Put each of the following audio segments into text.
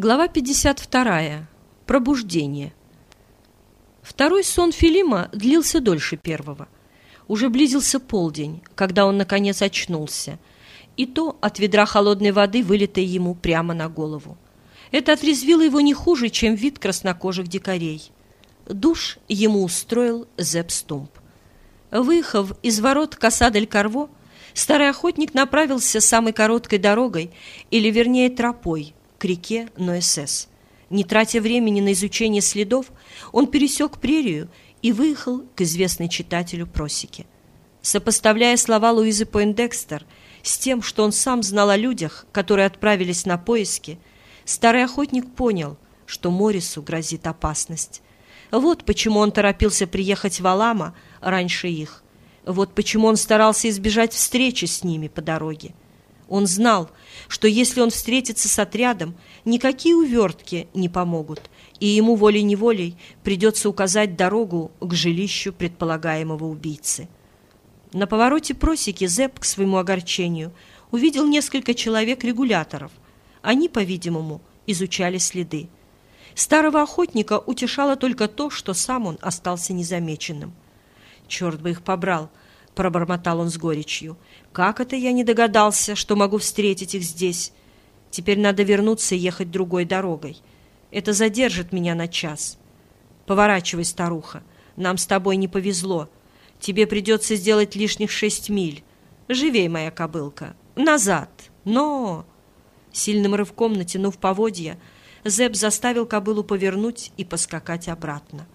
Глава 52. Пробуждение. Второй сон Филима длился дольше первого. Уже близился полдень, когда он, наконец, очнулся. И то от ведра холодной воды, вылитой ему прямо на голову. Это отрезвило его не хуже, чем вид краснокожих дикарей. Душ ему устроил Зепп. Выехав из ворот Касадель-Карво, старый охотник направился самой короткой дорогой, или, вернее, тропой – к реке Ноэсес. Не тратя времени на изучение следов, он пересек прерию и выехал к известной читателю просеке. Сопоставляя слова Луизы Пойндекстер с тем, что он сам знал о людях, которые отправились на поиски, старый охотник понял, что Морису грозит опасность. Вот почему он торопился приехать в Алама раньше их. Вот почему он старался избежать встречи с ними по дороге. Он знал, что если он встретится с отрядом, никакие увертки не помогут, и ему волей-неволей придется указать дорогу к жилищу предполагаемого убийцы. На повороте просеки Зепп, к своему огорчению, увидел несколько человек-регуляторов. Они, по-видимому, изучали следы. Старого охотника утешало только то, что сам он остался незамеченным. «Черт бы их побрал!» — пробормотал он с горечью. Как это я не догадался, что могу встретить их здесь? Теперь надо вернуться и ехать другой дорогой. Это задержит меня на час. Поворачивай, старуха. Нам с тобой не повезло. Тебе придется сделать лишних шесть миль. Живей, моя кобылка. Назад. Но... Сильным рывком натянув поводья, Зеб заставил кобылу повернуть и поскакать обратно.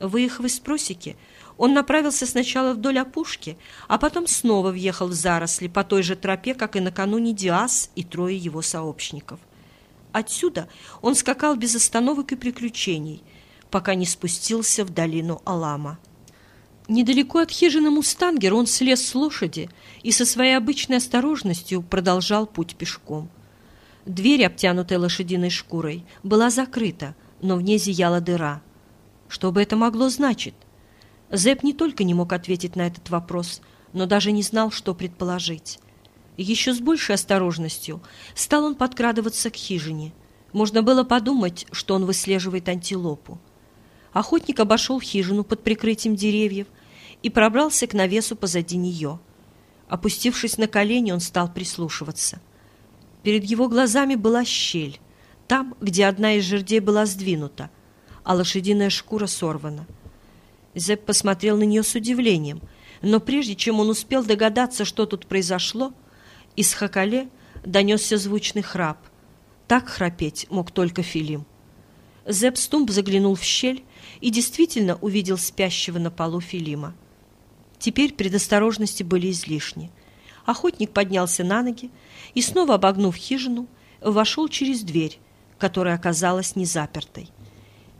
Выехав из просеки, он направился сначала вдоль опушки, а потом снова въехал в заросли по той же тропе, как и накануне Диас и трое его сообщников. Отсюда он скакал без остановок и приключений, пока не спустился в долину Алама. Недалеко от хижины Мустангера он слез с лошади и со своей обычной осторожностью продолжал путь пешком. Дверь, обтянутая лошадиной шкурой, была закрыта, но в ней зияла дыра. Что бы это могло значить? Зэп не только не мог ответить на этот вопрос, но даже не знал, что предположить. Еще с большей осторожностью стал он подкрадываться к хижине. Можно было подумать, что он выслеживает антилопу. Охотник обошел хижину под прикрытием деревьев и пробрался к навесу позади нее. Опустившись на колени, он стал прислушиваться. Перед его глазами была щель, там, где одна из жердей была сдвинута, а лошадиная шкура сорвана. Зепп посмотрел на нее с удивлением, но прежде чем он успел догадаться, что тут произошло, из Хакале донесся звучный храп. Так храпеть мог только Филим. Зепп Стумп заглянул в щель и действительно увидел спящего на полу Филима. Теперь предосторожности были излишни. Охотник поднялся на ноги и, снова обогнув хижину, вошел через дверь, которая оказалась незапертой.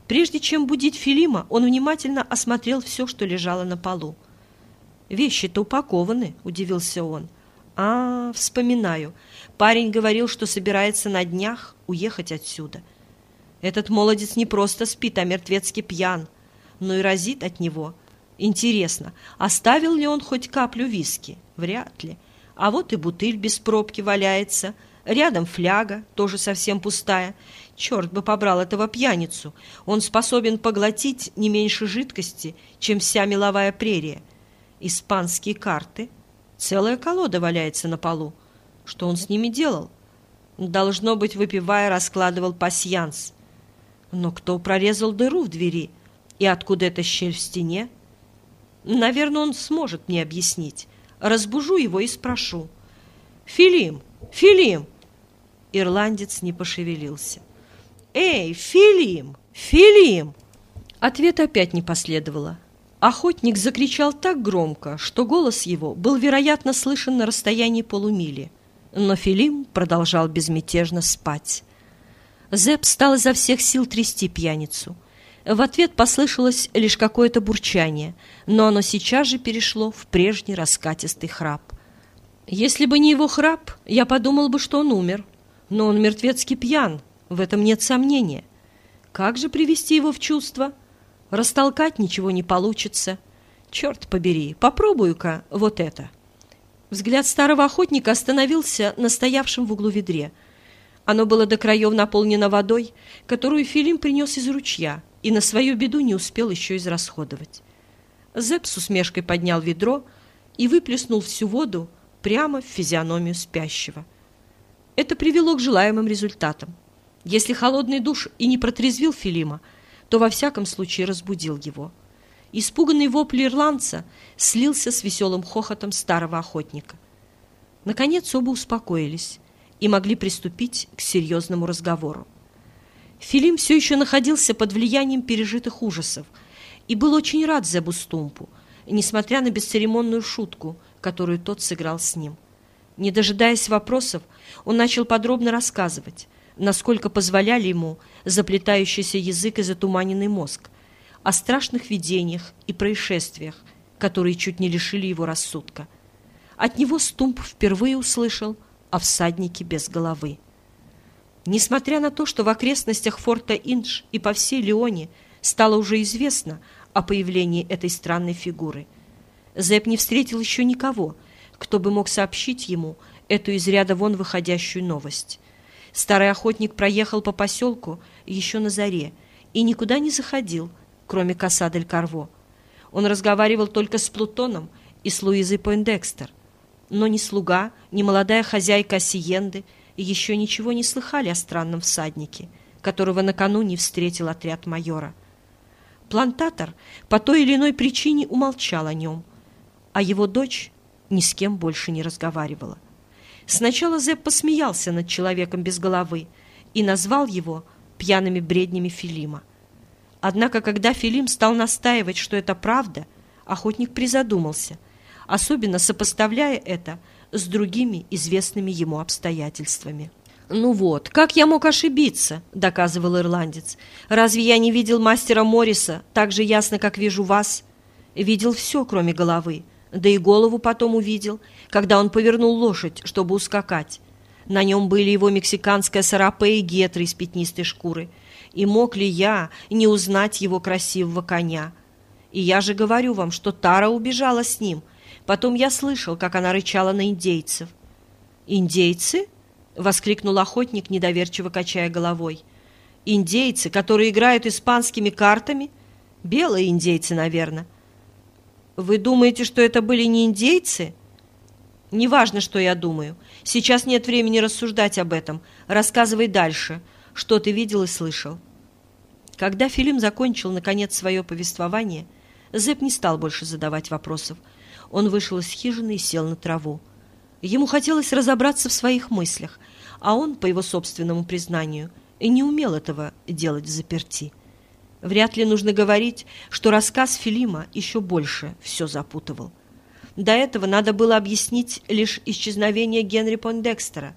Прежде чем будить Филима, он внимательно осмотрел все, что лежало на полу. «Вещи-то упакованы», — удивился он. «А, вспоминаю. Парень говорил, что собирается на днях уехать отсюда. Этот молодец не просто спит, а мертвецки пьян, но и разит от него. Интересно, оставил ли он хоть каплю виски? Вряд ли. А вот и бутыль без пробки валяется, рядом фляга, тоже совсем пустая, Черт бы побрал этого пьяницу. Он способен поглотить не меньше жидкости, чем вся меловая прерия. Испанские карты. Целая колода валяется на полу. Что он с ними делал? Должно быть, выпивая, раскладывал пасьянс. Но кто прорезал дыру в двери? И откуда эта щель в стене? Наверное, он сможет мне объяснить. Разбужу его и спрошу. «Филим! Филим!» Ирландец не пошевелился. «Эй, Филим! Филим!» Ответа опять не последовало. Охотник закричал так громко, что голос его был, вероятно, слышен на расстоянии полумили. Но Филим продолжал безмятежно спать. Зэп стал изо всех сил трясти пьяницу. В ответ послышалось лишь какое-то бурчание, но оно сейчас же перешло в прежний раскатистый храп. Если бы не его храп, я подумал бы, что он умер. Но он мертвецки пьян, в этом нет сомнения. Как же привести его в чувство? Растолкать ничего не получится. Черт побери, попробую-ка вот это. Взгляд старого охотника остановился на стоявшем в углу ведре. Оно было до краев наполнено водой, которую Филим принес из ручья и на свою беду не успел еще израсходовать. Зепп с усмешкой поднял ведро и выплеснул всю воду прямо в физиономию спящего. Это привело к желаемым результатам. Если холодный душ и не протрезвил Филима, то во всяком случае разбудил его. Испуганный вопль ирландца слился с веселым хохотом старого охотника. Наконец оба успокоились и могли приступить к серьезному разговору. Филим все еще находился под влиянием пережитых ужасов и был очень рад Зебу Стумпу, несмотря на бесцеремонную шутку, которую тот сыграл с ним. Не дожидаясь вопросов, он начал подробно рассказывать, насколько позволяли ему заплетающийся язык и затуманенный мозг, о страшных видениях и происшествиях, которые чуть не лишили его рассудка. От него Стумп впервые услышал о всаднике без головы. Несмотря на то, что в окрестностях форта Индж и по всей Леоне стало уже известно о появлении этой странной фигуры, Зэп не встретил еще никого, кто бы мог сообщить ему эту из ряда вон выходящую новость. Старый охотник проехал по поселку еще на заре и никуда не заходил, кроме Касадель-Карво. Он разговаривал только с Плутоном и с Луизой Пойндекстер — но ни слуга, ни молодая хозяйка Сиенды еще ничего не слыхали о странном всаднике, которого накануне встретил отряд майора. Плантатор по той или иной причине умолчал о нем, а его дочь ни с кем больше не разговаривала. Сначала Зепп посмеялся над человеком без головы и назвал его пьяными бреднями Филима. Однако, когда Филим стал настаивать, что это правда, охотник призадумался – особенно сопоставляя это с другими известными ему обстоятельствами. «Ну вот, как я мог ошибиться?» – доказывал ирландец. «Разве я не видел мастера Морриса так же ясно, как вижу вас? Видел все, кроме головы. Да и голову потом увидел, когда он повернул лошадь, чтобы ускакать. На нем были его мексиканская сарапе и гетры из пятнистой шкуры. И мог ли я не узнать его красивого коня? И я же говорю вам, что Тара убежала с ним – Потом я слышал, как она рычала на индейцев. «Индейцы?» — воскликнул охотник, недоверчиво качая головой. «Индейцы, которые играют испанскими картами? Белые индейцы, наверное». «Вы думаете, что это были не индейцы?» «Неважно, что я думаю. Сейчас нет времени рассуждать об этом. Рассказывай дальше, что ты видел и слышал». Когда Филим закончил, наконец, свое повествование, Зэп не стал больше задавать вопросов — он вышел из хижины и сел на траву. Ему хотелось разобраться в своих мыслях, а он, по его собственному признанию, и не умел этого делать в заперти. Вряд ли нужно говорить, что рассказ Филима еще больше все запутывал. До этого надо было объяснить лишь исчезновение Генри Пондекстера.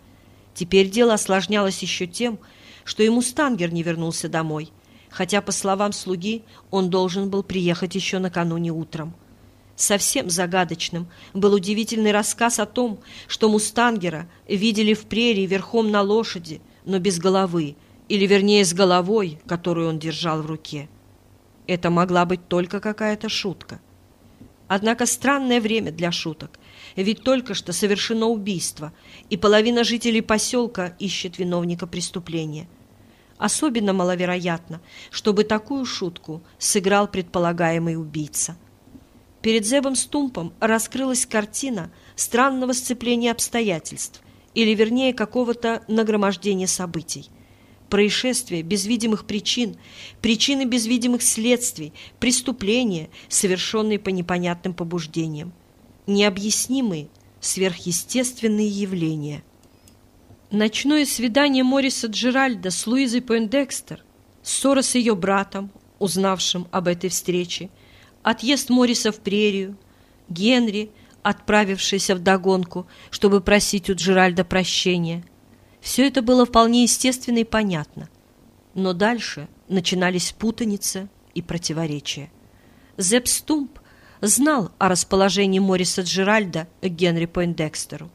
Теперь дело осложнялось еще тем, что ему Стангер не вернулся домой, хотя, по словам слуги, он должен был приехать еще накануне утром. Совсем загадочным был удивительный рассказ о том, что мустангера видели в прерии верхом на лошади, но без головы, или вернее с головой, которую он держал в руке. Это могла быть только какая-то шутка. Однако странное время для шуток, ведь только что совершено убийство, и половина жителей поселка ищет виновника преступления. Особенно маловероятно, чтобы такую шутку сыграл предполагаемый убийца – Перед Зебом Стумпом раскрылась картина странного сцепления обстоятельств, или вернее какого-то нагромождения событий. Происшествия без видимых причин, причины без видимых следствий, преступления, совершенные по непонятным побуждениям, необъяснимые сверхъестественные явления. Ночное свидание Мориса Джеральда с Луизой Пойндекстер, ссора с ее братом, узнавшим об этой встрече, отъезд Морриса в прерию, Генри, отправившийся в догонку, чтобы просить у Джеральда прощения. Все это было вполне естественно и понятно. Но дальше начинались путаница и противоречия. Зепп Стумп знал о расположении Морриса Джеральда к Генри Пойндекстеру.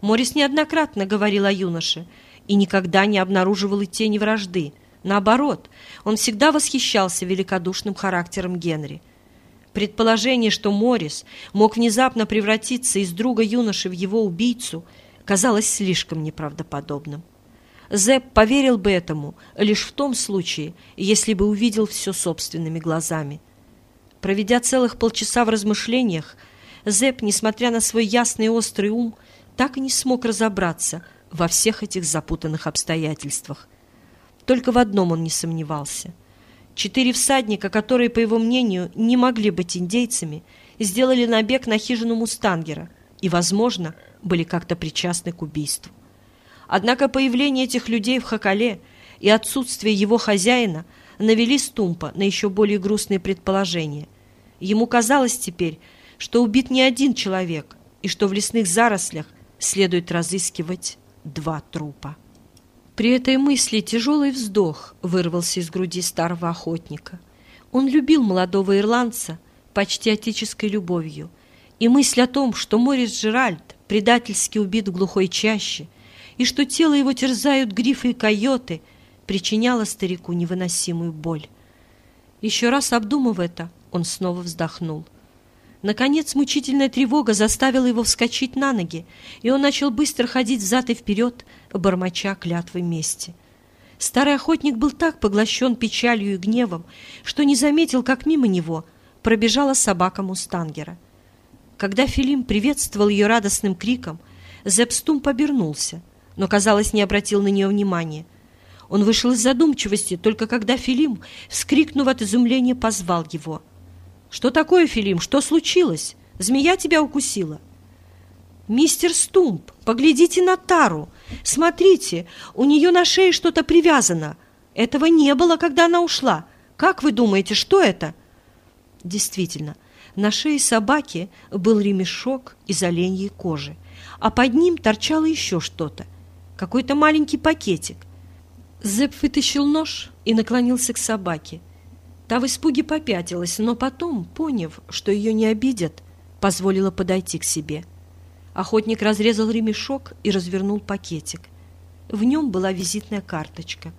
Моррис неоднократно говорил о юноше и никогда не обнаруживал и тени вражды. Наоборот, он всегда восхищался великодушным характером Генри – Предположение, что Моррис мог внезапно превратиться из друга юноши в его убийцу, казалось слишком неправдоподобным. Зепп поверил бы этому лишь в том случае, если бы увидел все собственными глазами. Проведя целых полчаса в размышлениях, Зепп, несмотря на свой ясный и острый ум, так и не смог разобраться во всех этих запутанных обстоятельствах. Только в одном он не сомневался. Четыре всадника, которые, по его мнению, не могли быть индейцами, сделали набег на хижину Мустангера и, возможно, были как-то причастны к убийству. Однако появление этих людей в Хакале и отсутствие его хозяина навели Стумпа на еще более грустные предположения. Ему казалось теперь, что убит не один человек и что в лесных зарослях следует разыскивать два трупа. При этой мысли тяжелый вздох вырвался из груди старого охотника. Он любил молодого ирландца почти отеческой любовью, и мысль о том, что Морис Джеральд предательски убит в глухой чаще, и что тело его терзают грифы и койоты, причиняла старику невыносимую боль. Еще раз обдумав это, он снова вздохнул — Наконец мучительная тревога заставила его вскочить на ноги, и он начал быстро ходить взад и вперед, бормоча клятвы мести. Старый охотник был так поглощен печалью и гневом, что не заметил, как мимо него пробежала собака Мустангера. Когда Филим приветствовал ее радостным криком, Зепстум побернулся, но, казалось, не обратил на нее внимания. Он вышел из задумчивости, только когда Филим, вскрикнув от изумления, позвал его — «Что такое, Филим? Что случилось? Змея тебя укусила?» «Мистер Стумп, поглядите на Тару. Смотрите, у нее на шее что-то привязано. Этого не было, когда она ушла. Как вы думаете, что это?» Действительно, на шее собаки был ремешок из оленьей кожи, а под ним торчало еще что-то, какой-то маленький пакетик. Зепп вытащил нож и наклонился к собаке. Та в испуге попятилась, но потом, поняв, что ее не обидят, позволила подойти к себе. Охотник разрезал ремешок и развернул пакетик. В нем была визитная карточка.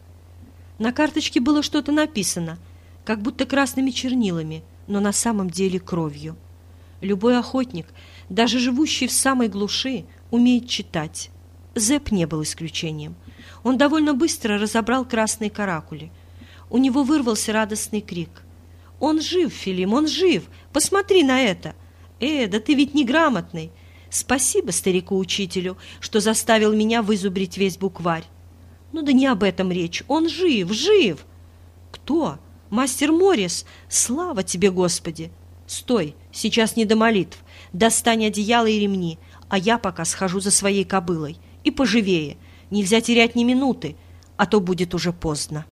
На карточке было что-то написано, как будто красными чернилами, но на самом деле кровью. Любой охотник, даже живущий в самой глуши, умеет читать. Зэп не был исключением. Он довольно быстро разобрал красные каракули — у него вырвался радостный крик. «Он жив, Филим, он жив! Посмотри на это! Э, да ты ведь неграмотный! Спасибо старику-учителю, что заставил меня вызубрить весь букварь. Ну да не об этом речь. Он жив, жив!» «Кто? Мастер Моррис? Слава тебе, Господи!» «Стой, сейчас не до молитв. Достань одеяло и ремни, а я пока схожу за своей кобылой. И поживее. Нельзя терять ни минуты, а то будет уже поздно».